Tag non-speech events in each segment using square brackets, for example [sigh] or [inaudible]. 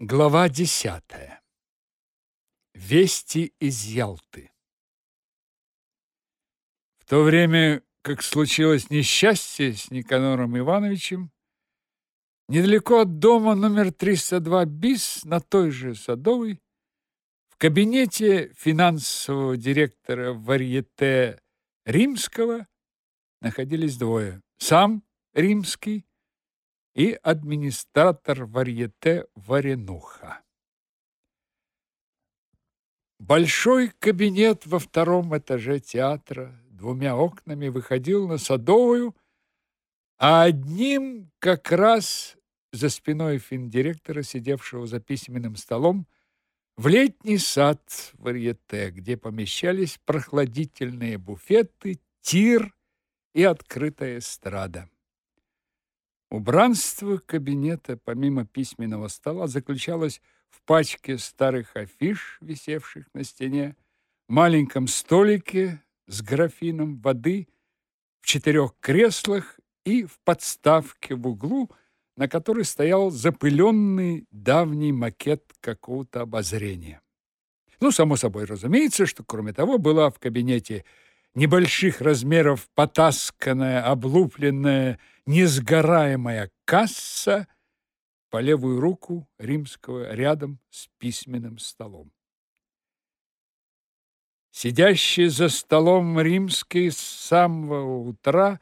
Глава десятая. Вести из Ялты. В то время, как случилось несчастье с Никанором Ивановичем, недалеко от дома номер 302 БИС на той же Садовой, в кабинете финансового директора Варьете Римского находились двое. Сам Римский и администратор варьете Варенуха. Большой кабинет во втором этаже театра двумя окнами выходил на Садовую, а одним как раз за спиной финдиректора, сидевшего за письменным столом, в летний сад варьете, где помещались прохладительные буфеты, тир и открытая эстрада. Убранство кабинета, помимо письменного стола, заключалось в пачке старых афиш, висевших на стене, маленьком столике с графином воды, в четырех креслах и в подставке в углу, на которой стоял запыленный давний макет какого-то обозрения. Ну, само собой разумеется, что кроме того была в кабинете небольших размеров потасканная, облупленная, несгораемая касса по левую руку римского рядом с письменным столом. Сидящий за столом римский с самого утра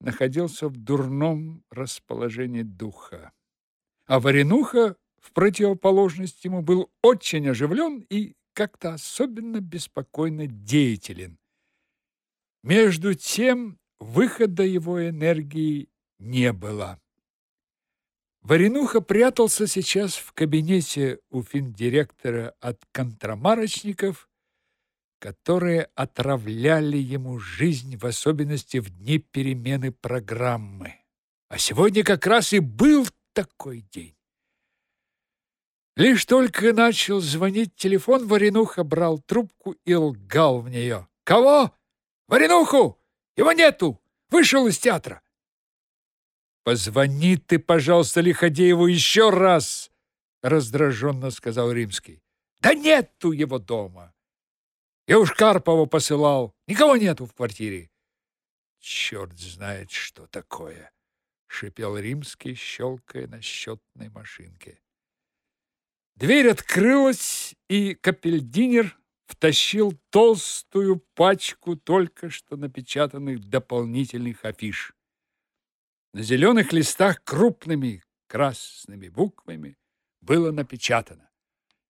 находился в дурном расположении духа. А Варенуха, в противоположность ему, был очень оживлен и как-то особенно беспокойно деятелен. Между тем выхода его энергии не было. Варенуха прятался сейчас в кабинете у финдиректора от контрамарочников, которые отравляли ему жизнь, в особенности в дни перемены программы. А сегодня как раз и был такой день. Лишь только начал звонить телефон, Варенуха брал трубку и лгал в нее. «Кого?» Варенуху! Его нету! Вышел из театра!» «Позвони ты, пожалуйста, Лиходееву еще раз!» раздраженно сказал Римский. «Да нету его дома! Я уж Карпову посылал, никого нету в квартире!» «Черт знает, что такое!» — шипел Римский, щелкая на счетной машинке. Дверь открылась, и капельдинер втащил толстую пачку только что напечатанных дополнительных афиш. На зеленых листах крупными красными буквами было напечатано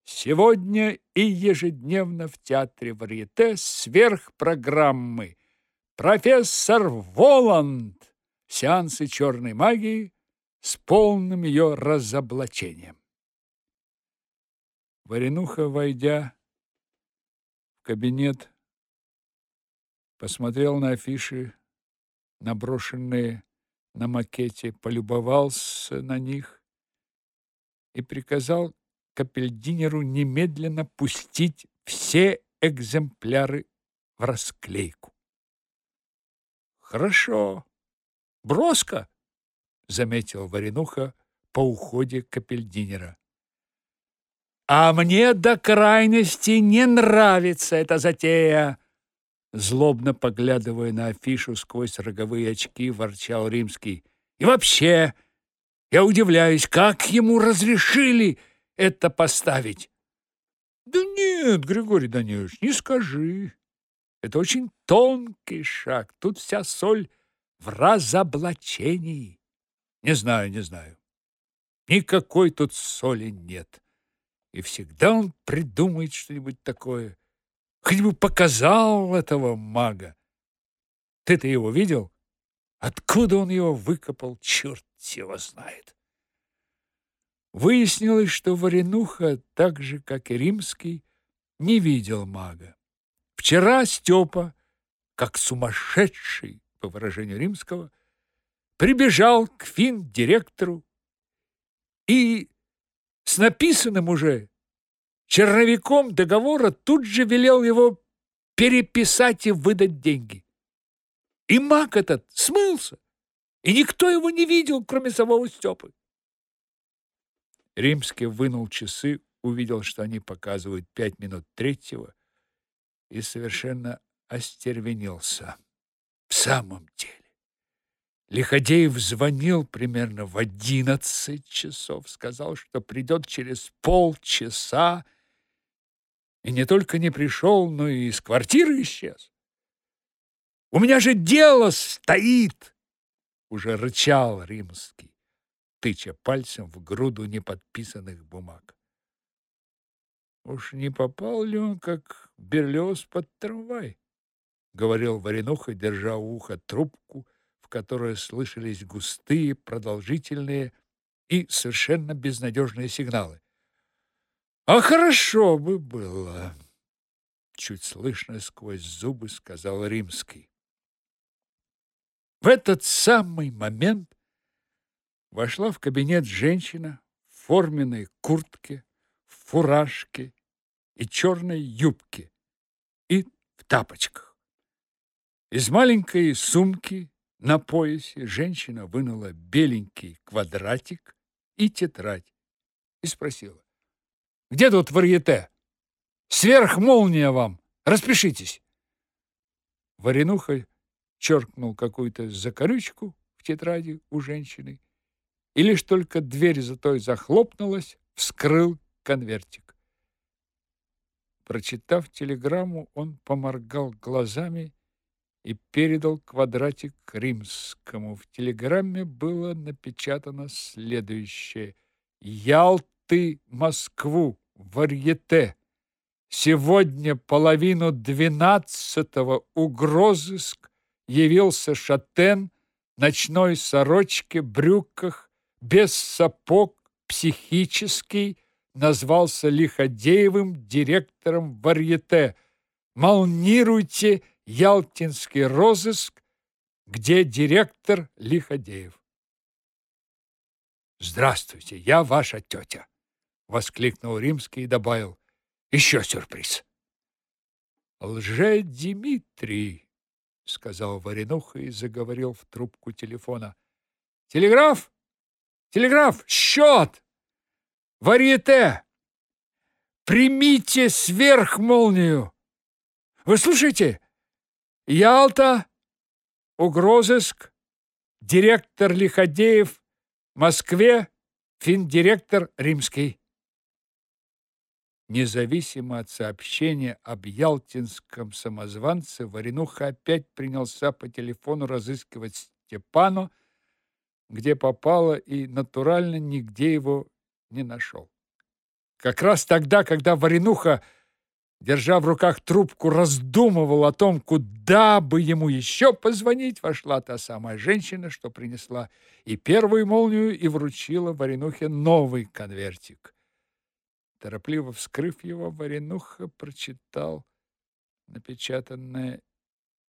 «Сегодня и ежедневно в театре Варьете сверхпрограммы профессор Воланд сеансы черной магии с полным ее разоблачением». Варенуха, войдя, кабинет, посмотрел на афиши, наброшенные на макете, полюбовался на них и приказал капельдинеру немедленно пустить все экземпляры в расклейку. Хорошо. Броско, заметил Варенуха по уходе капельдинера. А мне до крайности не нравится эта затея. Злобно поглядывая на афишу сквозь роговые очки, ворчал Римский. И вообще, я удивляюсь, как ему разрешили это поставить. Да нет, Григорий Данилович, не скажи. Это очень тонкий шаг. Тут вся соль в разоблачении. Не знаю, не знаю. Никакой тут соли нет. И всегда он придумает что-нибудь такое. Хоть бы показал этого мага. Ты-то его видел? Откуда он его выкопал, черт его знает. Выяснилось, что Варенуха, так же, как и Римский, не видел мага. Вчера Степа, как сумасшедший, по выражению Римского, прибежал к фин-директору и с написанным уже черновиком договора тут же велел его переписать и выдать деньги. И маг этот смылся, и никто его не видел, кроме самого Степы. Римский вынул часы, увидел, что они показывают пять минут третьего, и совершенно остервенился. В самом деле, Лиходеев звонил примерно в одиннадцать часов, сказал, что придет через полчаса, и не только не пришел, но и из квартиры исчез. «У меня же дело стоит!» — уже рычал Римский, тыча пальцем в груду неподписанных бумаг. Уж не попал ли он, как Берлиоз, под трамвай? — говорил Варенуха, держа у уха трубку, которой слышались густые, продолжительные и совершенно безнадежные сигналы. «А хорошо бы было!» Чуть слышно сквозь зубы сказал Римский. В этот самый момент вошла в кабинет женщина в форменной куртке, в фуражке и черной юбке и в тапочках. Из маленькой сумки на поясе женщина вынула беленький квадратик и тетрадь и спросила. «Где тут варьете? Сверхмолния вам! Распишитесь!» Варенуха черкнул какую-то закорючку в тетради у женщины, и лишь только дверь за той захлопнулась, вскрыл конвертик. Прочитав телеграмму, он поморгал глазами и передал квадратик римскому. В телеграмме было напечатано следующее: Ялты, Москву, Варьете. Сегодня половину двенадцатого угрозыск явился шатен, ночной сорочке, брюках, без сапог, психический, назвался Лиходеевым директором Варьете. Молнируйте Ялтинский розыск, где директор Лиходеев. «Здравствуйте, я ваша тетя!» — воскликнул Римский и добавил. «Еще сюрприз!» «Лже-Димитрий!» — сказал Варенуха и заговорил в трубку телефона. «Телеграф! Телеграф! Счет! Варьете! Примите сверхмолнию! Вы слушаете? Ялта, угрозыск, директор Лиходеев, Москве, финдиректор Римский. Независимо от сообщения об ялтинском самозванце, Варенуха опять принялся по телефону разыскивать Степану, где попало, и натурально нигде его не нашел. Как раз тогда, когда Варенуха держа в руках трубку, раздумывал о том, куда бы ему еще позвонить, вошла та самая женщина, что принесла и первую молнию, и вручила Варенухе новый конвертик. Торопливо вскрыв его, Варенуха прочитал напечатанное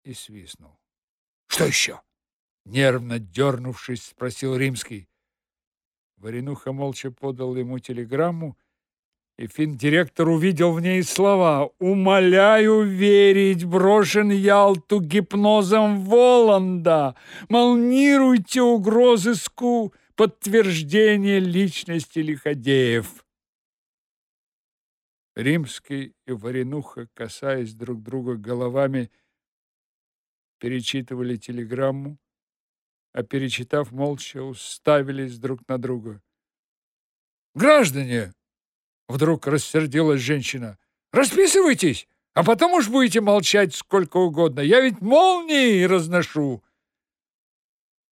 и свистнул. «Что еще?» Нервно дернувшись, спросил Римский. Варенуха молча подал ему телеграмму, и финдиректор увидел в ней слова «Умоляю верить, брошен Ялту гипнозом Воланда, молнируйте угрозыску подтверждение личности Лиходеев». Римский и Варенуха, касаясь друг друга головами, перечитывали телеграмму, а перечитав молча, уставились друг на друга. «Граждане!» Вдруг рассердилась женщина. Расписывайтесь, а потом уж будете молчать сколько угодно. Я ведь молнии разношу.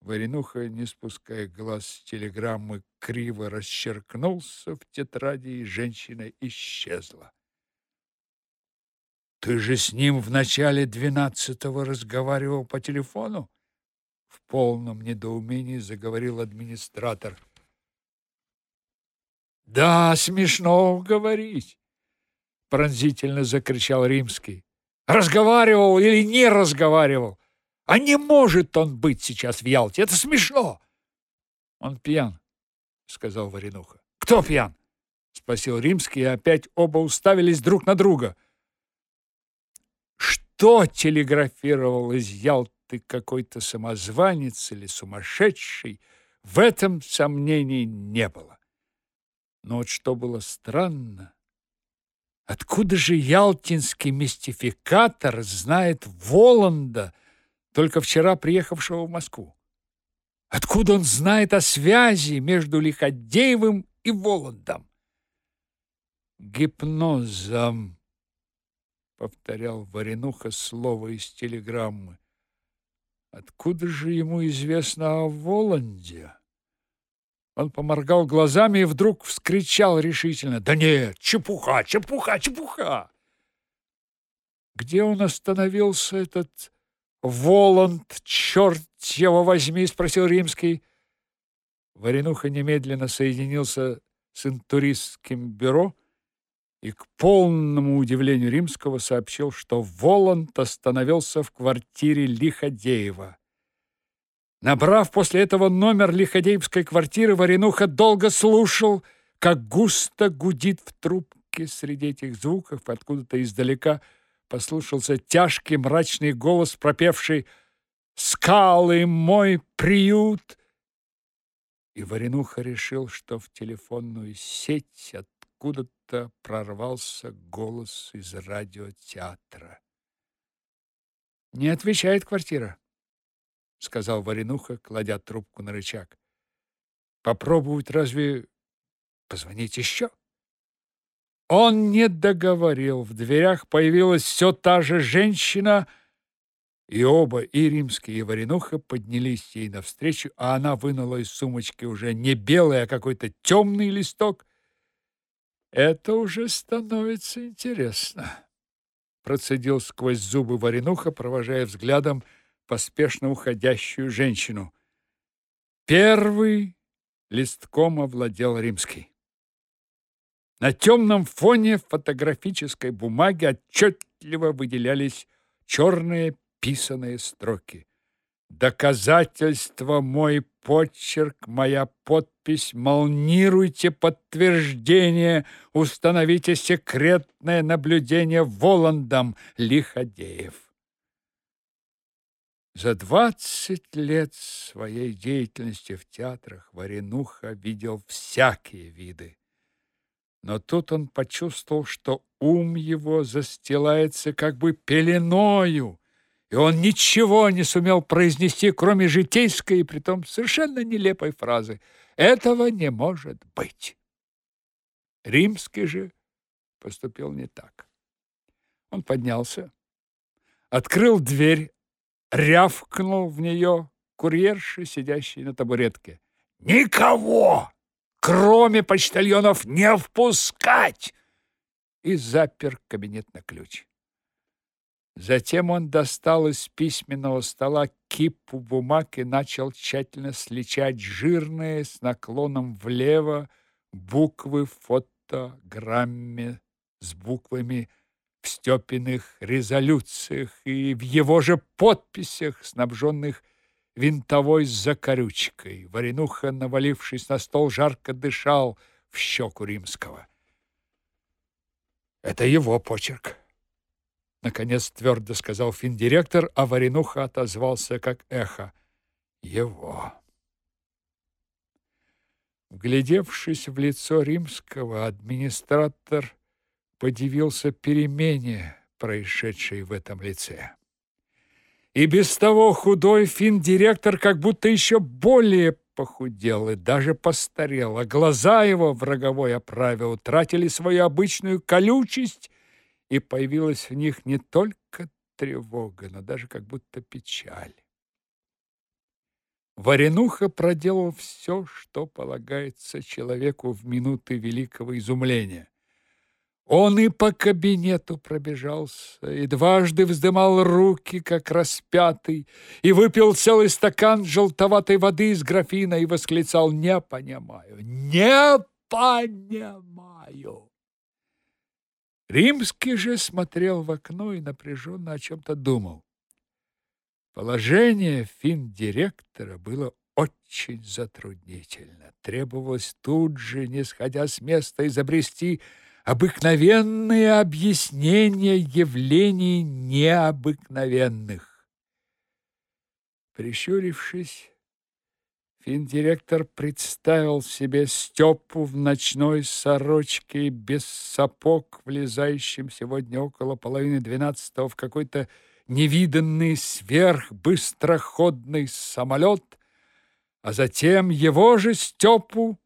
Варенуха, не спуская глаз с телеграммы, криво расчеркнулся в тетради, и женщина исчезла. Ты же с ним в начале двенадцатого разговаривал по телефону? В полном недоумении заговорил администратор. Да, смешно говорить, пронзительно закричал Римский. Разговаривал или не разговаривал? А не может он быть сейчас в Ялте. Это смешно. Он пьян, сказал Варенуха. Кто пьян? спросил Римский, и опять оба уставились друг на друга. Что телеграфировал из Ялты какой-то самозванец или сумасшедший, в этом сомнений не было. Но вот что было странно, откуда же ялтинский мистификатор знает Воланда, только вчера приехавшего в Москву? Откуда он знает о связи между Лиходеевым и Воландом? Гипнозом, повторял Варенуха слово из телеграммы. Откуда же ему известно о Воланде? Он поморгал глазами и вдруг вскричал решительно: "Да нет, чепуха, чепуха, чепуха!" Где он остановился этот Воланд, черт его возьми, спросил Римский. Варенуха немедленно соединился с интуристским бюро и к полному удивлению Римского сообщил, что Воланд остановился в квартире Лиходеева. Набрав после этого номер Лиходеевской квартиры, Варенуха долго слушал, как густо гудит в трубке среди этих звуков, откуда-то издалека послышался тяжкий мрачный голос, пропевший «Скалы мой приют!» И Варенуха решил, что в телефонную сеть откуда-то прорвался голос из радиотеатра. «Не отвечает квартира», — сказал Варенуха, кладя трубку на рычаг. «Попробовать разве позвонить еще?» Он не договорил. В дверях появилась все та же женщина, и оба, и Римский, и Варенуха, поднялись ей навстречу, а она вынула из сумочки уже не белый, а какой-то темный листок. «Это уже становится интересно», — процедил сквозь зубы Варенуха, провожая взглядом поспешно уходящую женщину. Первый листком овладел Римский. На темном фоне фотографической бумаги отчетливо выделялись черные писаные строки. Доказательство мой почерк, моя подпись, молнируйте подтверждение, установите секретное наблюдение Воландом Лиходеев. За двадцать лет своей деятельности в театрах Варенуха видел всякие виды но тут он почувствовал, что ум его застилается как бы пеленою, и он ничего не сумел произнести, кроме житейской и притом совершенно нелепой фразы «Этого не может быть». Римский же поступил не так. Он поднялся, открыл дверь, рявкнул в нее курьерши, сидящей на табуретке. «Никого!» кроме почтальонов, не впускать!» и запер кабинет на ключ. Затем он достал из письменного стола кипу бумаг и начал тщательно сличать жирные с наклоном влево буквы в фотограмме с буквами в Степиных резолюциях и в его же подписях, снабженных винтовой закорючкой. Варенуха, навалившись на стол, жарко дышал в щеку римского. «Это его почерк», — наконец твердо сказал финдиректор, а Варенуха отозвался как эхо. «Его». Вглядевшись в лицо римского, администратор подивился перемене, происшедшей в этом лице. И без того худой финдиректор как будто еще более похудел и даже постарел, а глаза его в роговой оправе утратили свою обычную колючесть, и появилась в них не только тревога, но даже как будто печаль. Варенуха проделал все, что полагается человеку в минуты великого изумления. Он и по кабинету пробежался, и дважды вздымал руки, как распятый, и выпил целый стакан желтоватой воды из графина и восклицал «Не понимаю! Не понимаю!» Римский же смотрел в окно и напряженно о чем-то думал. Положение финдиректора было очень затруднительно. Требовалось тут же, не сходя с места, изобрести обыкновенные объяснения явлений необыкновенных. Прищурившись, Финдиректор представил себе Степу в ночной сорочке без сапог, влезающим сегодня около половины двенадцатого в какой-то невиданный сверхбыстроходный самолет, а затем его же Степу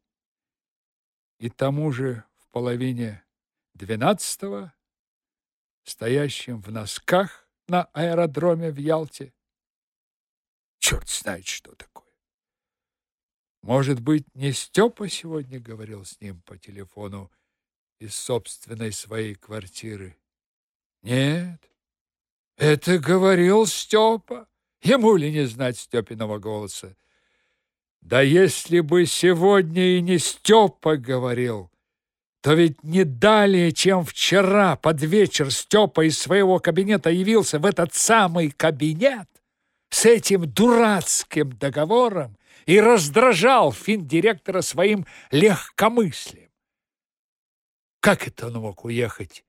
и тому же в половине двенадцатого, стоящим в носках на аэродроме в Ялте. Черт знает, что такое. Может быть, не Степа сегодня говорил с ним по телефону из собственной своей квартиры? Нет, это говорил Степа. Ему ли не знать Степиного голоса? Да если бы сегодня и не Степа говорил, то ведь не далее, чем вчера под вечер Степа из своего кабинета явился в этот самый кабинет с этим дурацким договором и раздражал финдиректора своим легкомыслием. Как это он мог уехать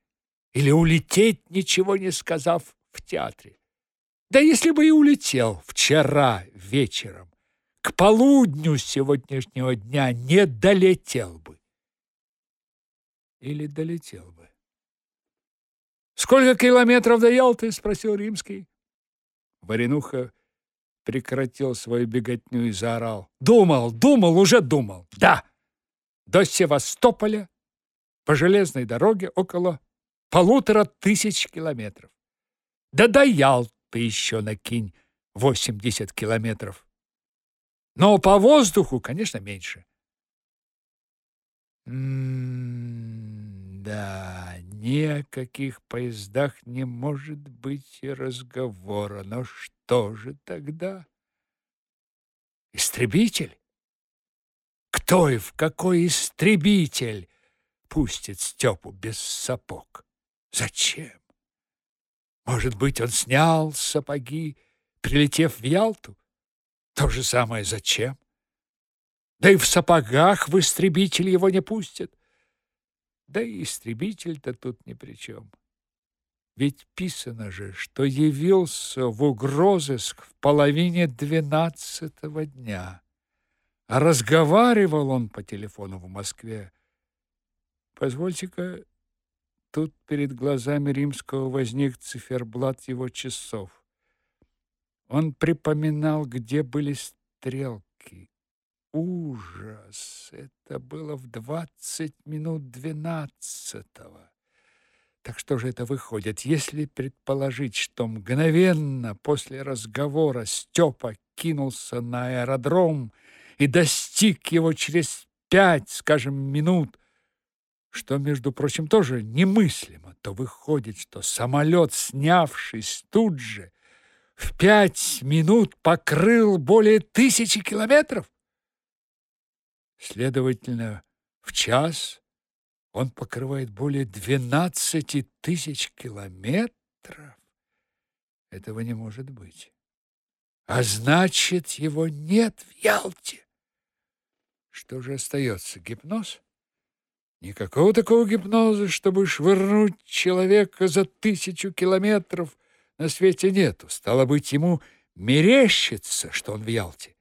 или улететь, ничего не сказав в театре? Да если бы и улетел вчера вечером, к полудню сегодняшнего дня не долетел бы. Или долетел бы. «Сколько километров до Ялты?» — спросил Римский. Варенуха прекратил свою беготню и заорал. «Думал, думал, уже думал! Да! До Севастополя по железной дороге около полутора тысяч километров. Да до Ялты еще накинь восемьдесят километров. Но по воздуху, конечно, меньше. М да, ни о каких поездах не может быть и разговора. Но что же тогда? Истребитель? Кто и в какой истребитель пустит Степу без сапог? Зачем? Может быть, он снял сапоги, прилетев в Ялту? То же самое зачем? Да и в сапогах в истребитель его не пустят. Да и истребитель-то тут ни при чем. Ведь писано же, что явился в угрозыск в половине двенадцатого дня. А разговаривал он по телефону в Москве. Позвольте-ка, тут перед глазами Римского возник циферблат его часов. Он припоминал, где были стрелки. Ужас! Это было в двадцать минут двенадцатого. Так что же это выходит, если предположить, что мгновенно после разговора Степа кинулся на аэродром и достиг его через пять, скажем, минут, что, между прочим, тоже немыслимо, то выходит, что самолет, снявшись тут же, в пять минут покрыл более тысячи километров. Следовательно, в час он покрывает более двенадцати тысяч километров. Этого не может быть. А значит, его нет в Ялте. Что же остается? Гипноз? Никакого такого гипноза, чтобы швырнуть человека за тысячу километров – на свете нету. Стало быть, ему мерещится, что он в Ялте.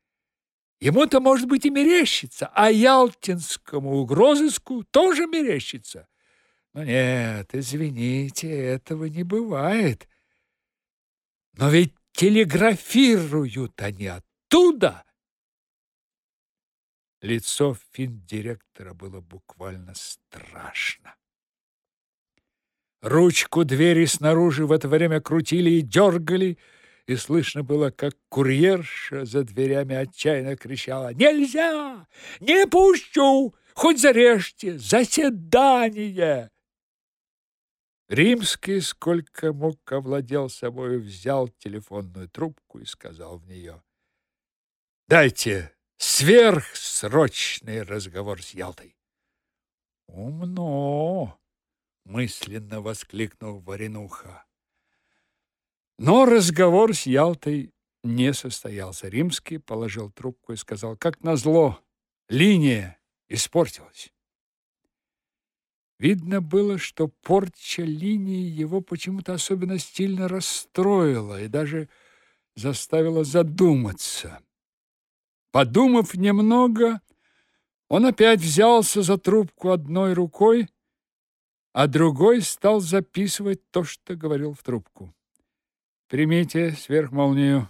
Ему-то, может быть, и мерещится, а ялтинскому угрозыску тоже мерещится. Но нет, извините, этого не бывает. Но ведь телеграфируют они оттуда. Лицо финдиректора было буквально страшно. Ручку двери снаружи в это время крутили и дергали, и слышно было, как курьерша за дверями отчаянно кричала «Нельзя! Не пущу! Хоть зарежьте! Заседание!» Римский, сколько мог, овладел собой, взял телефонную трубку и сказал в нее «Дайте сверхсрочный разговор с Ялтой». «Умно!» мысленно воскликнул Варенуха. Но разговор с Ялтой не состоялся. Римский положил трубку и сказал: "Как назло, линия испортилась". Видно было, что порча линии его почему-то особенно сильно расстроила и даже заставила задуматься. Подумав немного, он опять взялся за трубку одной рукой, а другой стал записывать то, что говорил в трубку. Примите сверхмолнию.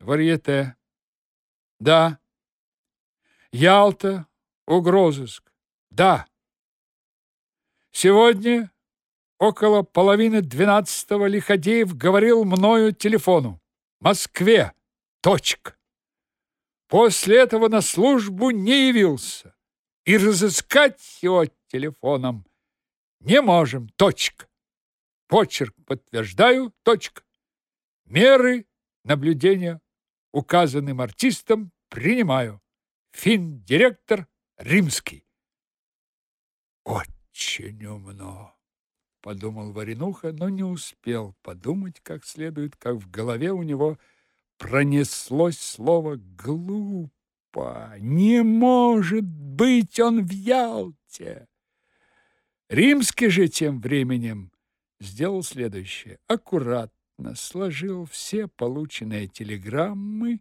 Варьете. Да. Ялта. Угрозыск. Да. Сегодня около половины двенадцатого Лиходеев говорил мною телефону. Москве. Точка. После этого на службу не явился. И разыскать его телефоном не можем. Точка. Почерк подтверждаю. Точка. Меры наблюдения указанным артистам принимаю. Фин-директор Римский. Очень умно, подумал Варенуха, но не успел подумать как следует, как в голове у него пронеслось слово глупо. Не может быть он в Ялте. Римский же тем временем сделал следующее: аккуратно сложил все полученные телеграммы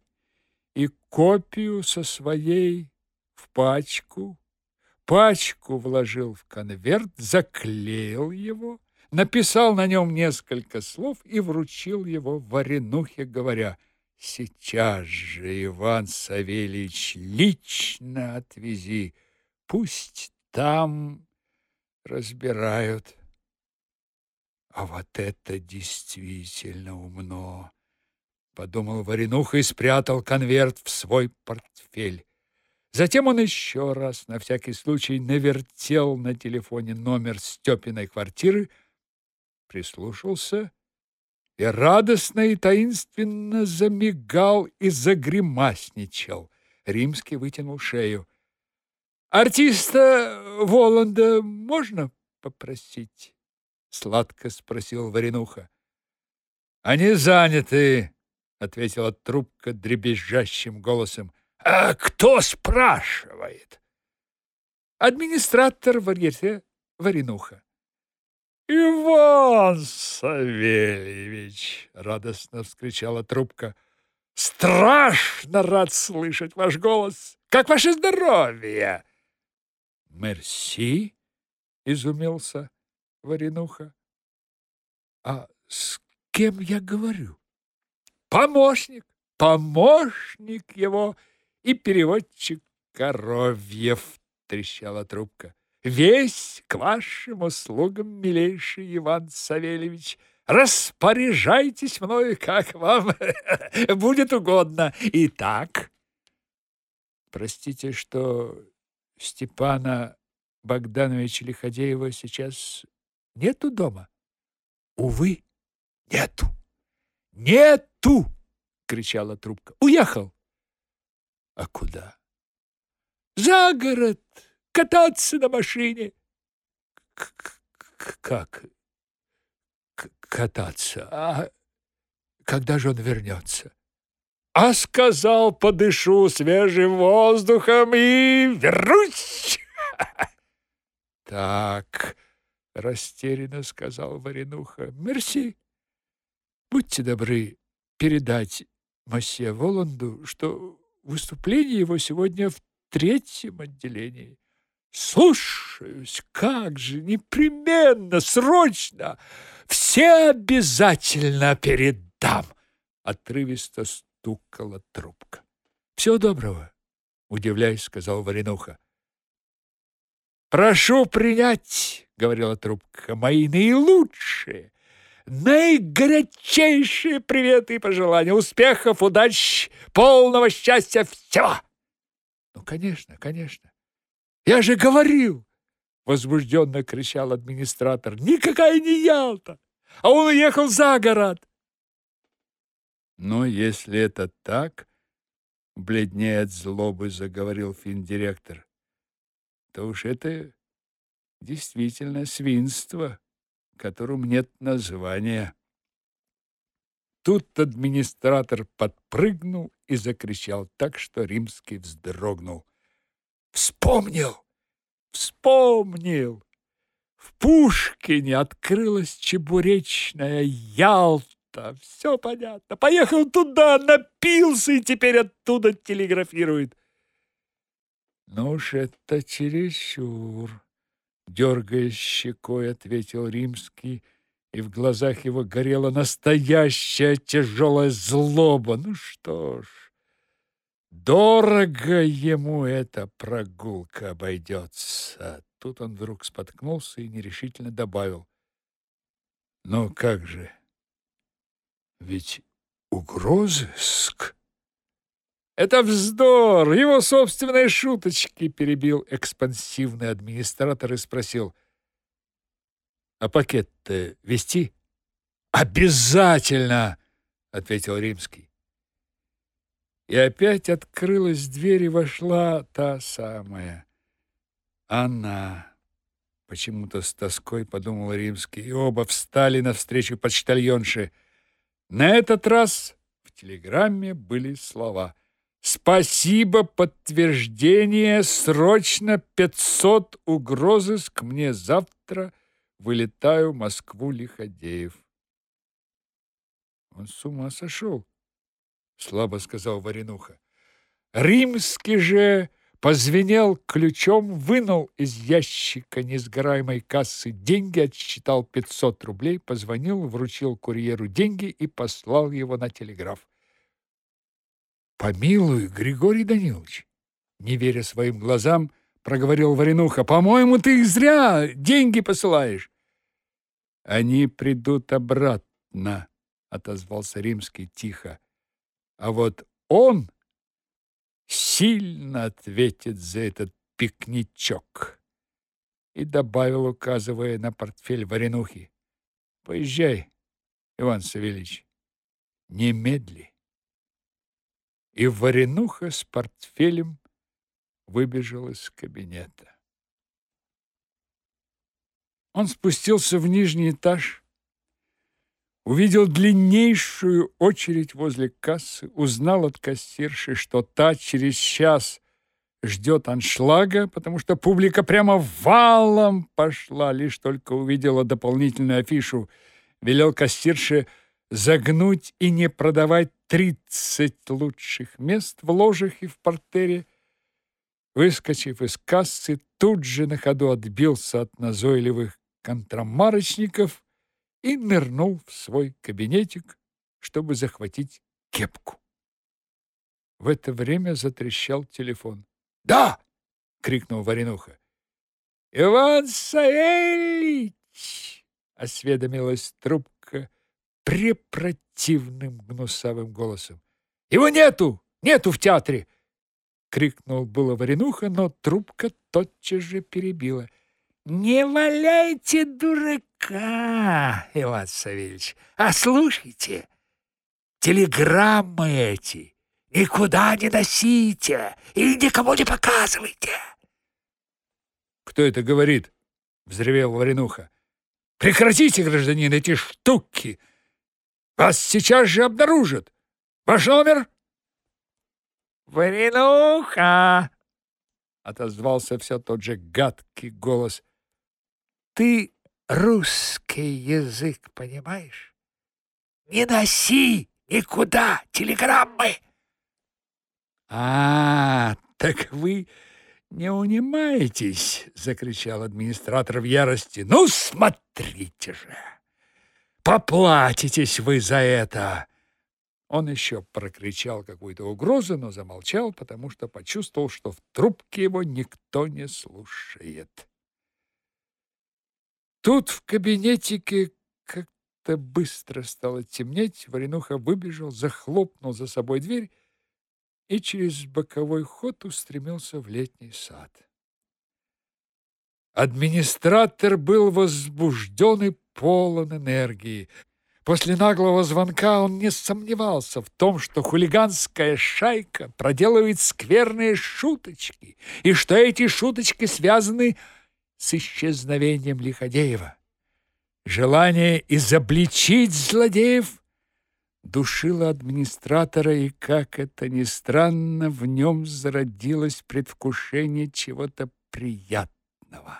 и копию со своей в пачку, пачку вложил в конверт, заклеил его, написал на нем несколько слов и вручил его Варенухе, говоря: "Сейчас же, Иван Савельевич, лично отвези, пусть там разбирают". А вот это действительно умно подумал Варенуха и спрятал конверт в свой портфель. Затем он еще раз на всякий случай навертел на телефоне номер Степиной квартиры, прислушался и радостно и таинственно замигал и загримасничал. Римский вытянул шею. Артиста Воланда можно попросить? Сладко спросил Варенуха. Они заняты, ответила трубка дребезжащим голосом. А кто спрашивает? Администратор варьете Варенуха. Иван Савельевич, радостно вскричала трубка. Страшно рад слышать ваш голос. Как ваше здоровье? Мерси, изумился Варенуха. А с кем я говорю? помощник, помощник его и переводчик Коровьев, трещала трубка. Весь к вашим услугам, милейший Иван Савельевич. Распоряжайтесь мною, как вам [laughs] будет угодно. Итак, простите, что Степана Богдановича Лиходеева сейчас нету дома? Увы, нету. Нету, кричала трубка. Уехал. А куда? За город кататься на машине. Как кататься? А когда же он вернется? А сказал, подышу свежим воздухом и вернусь. [laughs] Так, растерянно сказал Варенуха. Мерси. Будьте добры передать массе Воланду, что выступление его сегодня в третьем отделении. Слушаюсь, как же, непременно, срочно, все обязательно передам. Отрывисто стукала трубка. Всего доброго, удивляясь, сказал Варенуха. Прошу принять, говорила трубка, мои наилучшие наигорячейшие приветы и пожелания, успехов, удач, полного счастья, всего. Ну, конечно, конечно. Я же говорил, возбужденно кричал администратор. Никакая не Ялта, а он уехал за город. Но если это так, бледнее от злобы заговорил финдиректор, то уж это действительно свинство которому нет названия. Тут администратор подпрыгнул и закричал так, что Римский вздрогнул. Вспомнил! Вспомнил! В Пушкине открылась чебуречная Ялта. все понятно. Поехал туда, напился и теперь оттуда телеграфирует. Ну уж это чересчур, дергая щекой, ответил Римский, и в глазах его горела настоящая тяжелая злоба. Ну что ж, дорого ему эта прогулка обойдется. Тут он вдруг споткнулся и нерешительно добавил. Но как же? Ведь угрозыск... Это вздор, его собственные шуточки, перебил экспансивный администратор и спросил. А пакет-то вести? Обязательно, ответил Римский. И опять открылась дверь и вошла та самая она. Почему-то с тоской подумал Римский, и оба встали навстречу почтальонше. На этот раз в телеграмме были слова: Спасибо, подтверждение, срочно 500 угрозыск мне завтра вылетаю в Москву Лиходеев. Он с ума сошел, слабо сказал Варенуха. Римский же позвенел ключом, вынул из ящика несгораемой кассы деньги, отсчитал 500 рублей, позвонил, вручил курьеру деньги и послал его на телеграф. Помилуй, Григорий Данилович, не веря своим глазам, проговорил Варенуха. По-моему, ты зря деньги посылаешь. Они придут обратно, отозвался Римский тихо. А вот он сильно ответит за этот пикничок. И добавил, указывая на портфель Варенухи. Поезжай, Иван Савельич, немедли и Варенуха с портфелем выбежал из кабинета. Он спустился в нижний этаж, увидел длиннейшую очередь возле кассы, узнал от кассирши, что та через час ждет аншлага, потому что публика прямо валом пошла, лишь только увидела дополнительную афишу, велел кассирше загнуть и не продавать тридцать лучших мест в ложах и в портере. Выскочив из кассы, тут же на ходу отбился от назойливых контрамарочников и нырнул в свой кабинетик, чтобы захватить кепку. В это время затрещал телефон. «Да!» — крикнул Варенуха. «Иван Савельич!» — осведомилась трубка препротивным гнусавым голосом. «Его нету! Нету в театре!» Крикнул было Варенуха, но трубка тотчас же перебила. «Не валяйте дурака, Иван Савельевич, а слушайте, телеграммы эти никуда не носите и никому не показывайте!» «Кто это говорит?» — взревел Варенуха. «Прекратите, гражданин, эти штуки!» Вас сейчас же обнаружат. Ваш номер? Варенуха! Отозвался все тот же гадкий голос. Ты русский язык понимаешь? Не носи никуда телеграммы. А, так вы не унимаетесь, закричал администратор в ярости. Ну, смотрите же. Поплатитесь вы за это!» Он еще прокричал какую-то угрозу, но замолчал, потому что почувствовал, что в трубке его никто не слушает. Тут в кабинетике как-то быстро стало темнеть, Варенуха выбежал, захлопнул за собой дверь и через боковой ход устремился в летний сад. Администратор был возбужден и полон энергии. После наглого звонка он не сомневался в том, что хулиганская шайка проделывает скверные шуточки, и что эти шуточки связаны с исчезновением Лиходеева. Желание изобличить злодеев душило администратора, и, как это ни странно, в нем зародилось предвкушение чего-то приятного.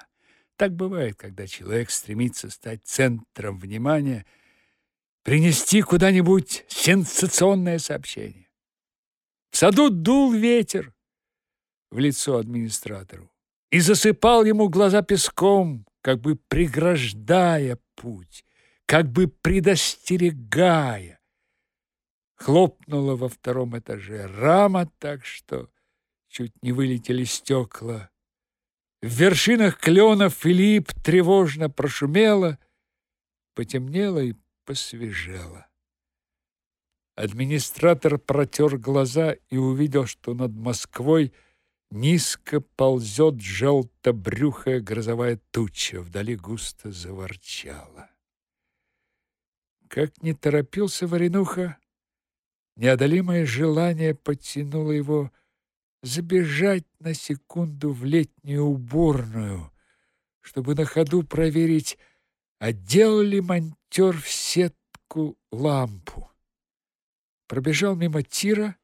Так бывает, когда человек стремится стать центром внимания принести куда-нибудь сенсационное сообщение. В саду дул ветер в лицо администратору и засыпал ему глаза песком, как бы преграждая путь, как бы предостерегая. Хлопнула во втором этаже рама так, что чуть не вылетели стекла. В вершинах кленов Филипп тревожно прошумело, потемнело и посвежело. Администратор протер глаза и увидел, что над Москвой низко ползет желто-брюхая грозовая туча, вдали густо заворчала. Как не торопился Варенуха, неодолимое желание подтянуло его забежать на секунду в летнюю уборную, чтобы на ходу проверить, одел ли монтер в сетку лампу. Пробежал мимо тира,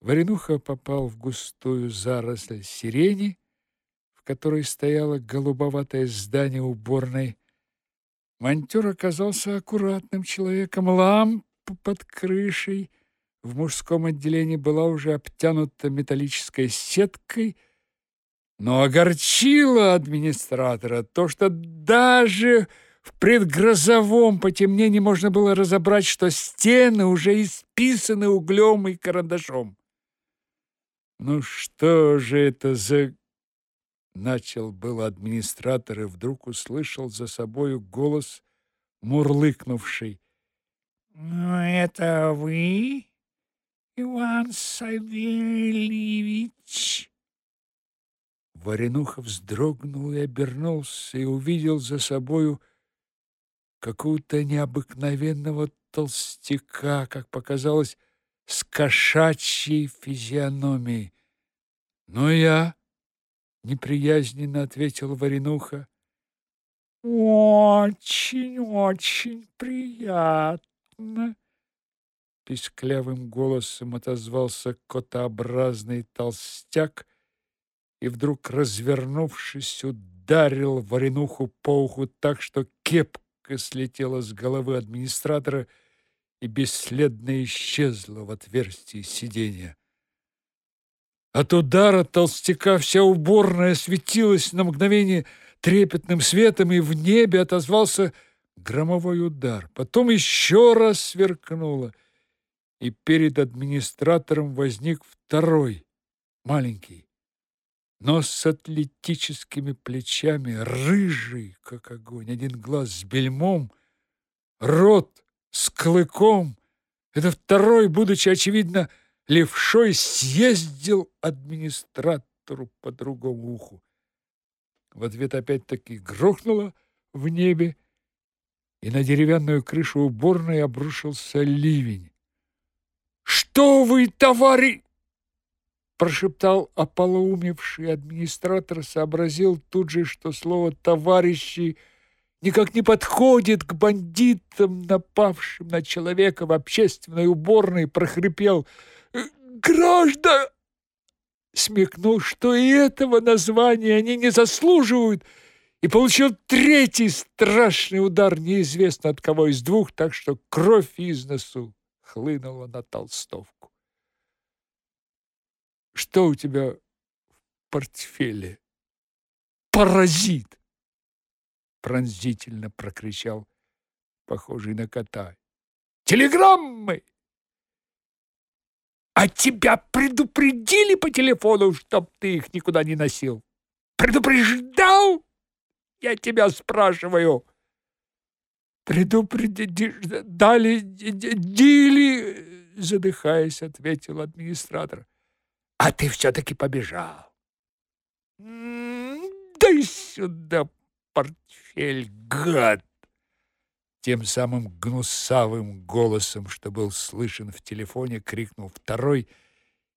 Варенуха попал в густую заросль сирени, в которой стояло голубоватое здание уборной. Монтер оказался аккуратным человеком, лампа под крышей в мужском отделении была уже обтянута металлической сеткой, но огорчило администратора то, что даже в предгрозовом потемнении можно было разобрать, что стены уже исписаны углем и карандашом. «Ну что же это за...» Начал был администратор и вдруг услышал за собою голос, мурлыкнувший. «Ну, это вы?» Иван Савельевич. Варенуха вздрогнул и обернулся и увидел за собою какого-то необыкновенного толстяка, как показалось, с кошачьей физиономией. "Но я", неприязненно ответил Варенуха. "Очень, очень приятно", писклявым голосом отозвался котообразный толстяк и вдруг, развернувшись, ударил Варенуху по уху так, что кепка слетела с головы администратора и бесследно исчезла в отверстии сиденья. От удара толстяка вся уборная светилась на мгновение трепетным светом, и в небе отозвался громовой удар. Потом еще раз сверкнуло — и перед администратором возник второй, маленький, но с атлетическими плечами, рыжий, как огонь, один глаз с бельмом, рот с клыком. Это второй, будучи, очевидно, левшой, съездил администратору по другому уху. В ответ опять-таки грохнуло в небе, и на деревянную крышу уборной обрушился ливень. «Что вы, товарищ?» прошептал ополоумевший администратор, сообразил тут же, что слово «товарищи» никак не подходит к бандитам, напавшим на человека в общественной уборной, прохрипел «Э, «Граждан!» смекнул, что и этого названия они не заслуживают, и получил третий страшный удар неизвестно от кого из двух, так что кровь из носу хлынула на толстовку. Что у тебя в портфеле? Паразит! Пронзительно прокричал похожий на кота. Телеграммы! А тебя предупредили по телефону, чтоб ты их никуда не носил? Предупреждал? Я тебя спрашиваю. «Предупредили, дили!» задыхаясь, ответил администратор. «А ты все-таки побежал!» «Дай сюда портфель, гад!» Тем самым гнусавым голосом, что был слышен в телефоне, крикнул второй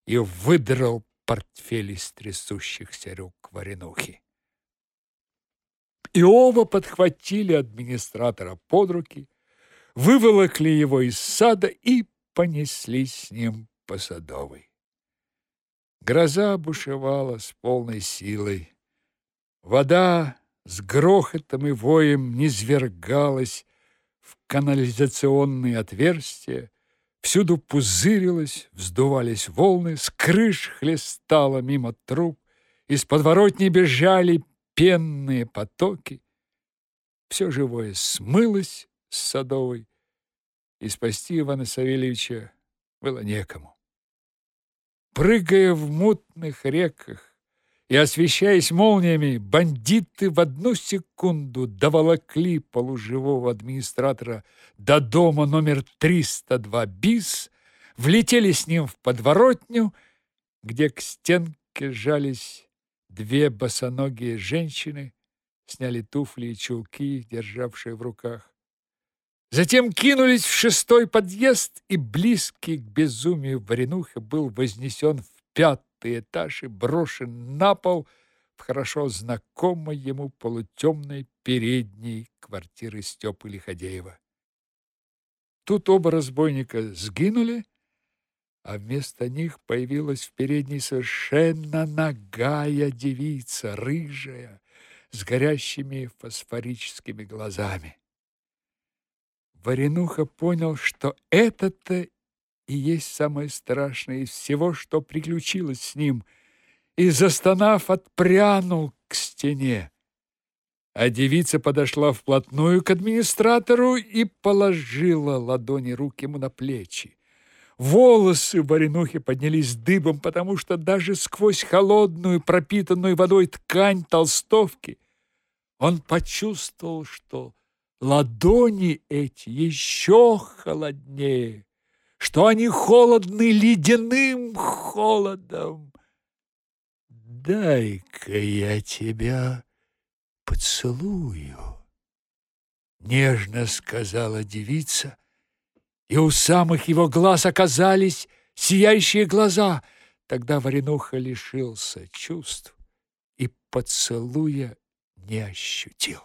и выдрал портфель из трясущихся рук Варенухи. И оба подхватили администратора под руки, выволокли его из сада и понеслись с ним по Садовой. Гроза бушевала с полной силой. Вода с грохотом и воем низвергалась в канализационные отверстия, всюду пузырилось, вздувались волны, с крыш хлестало мимо труб, из подворотни бежали пенные потоки. Все живое смылось с Садовой, и спасти Ивана Савельевича было некому. Прыгая в мутных реках и освещаясь молниями, бандиты в одну секунду доволокли полуживого администратора до дома номер 302 БИС, влетели с ним в подворотню, где к стенке жались две босоногие женщины, сняли туфли и чулки, державшие в руках. Затем кинулись в шестой подъезд, и близкий к безумию Варенуха был вознесен в пятый этаж и брошен на пол в хорошо знакомой ему полутемной передней квартиры Степы Лиходеева. Тут оба разбойника сгинули, а вместо них появилась в передней совершенно нагая девица, рыжая, с горящими фосфорическими глазами. Варенуха понял, что это-то и есть самое страшное из всего, что приключилось с ним, и, застонав, отпрянул к стене. А девица подошла вплотную к администратору и положила ладони рук ему на плечи. Волосы Варенухи поднялись дыбом, потому что даже сквозь холодную, пропитанную водой ткань толстовки он почувствовал, что ладони эти еще холоднее, что они холодны ледяным холодом. Дай-ка я тебя поцелую, нежно сказала девица, и у самых его глаз оказались сияющие глаза. Тогда Варенуха лишился чувств и поцелуя не ощутил.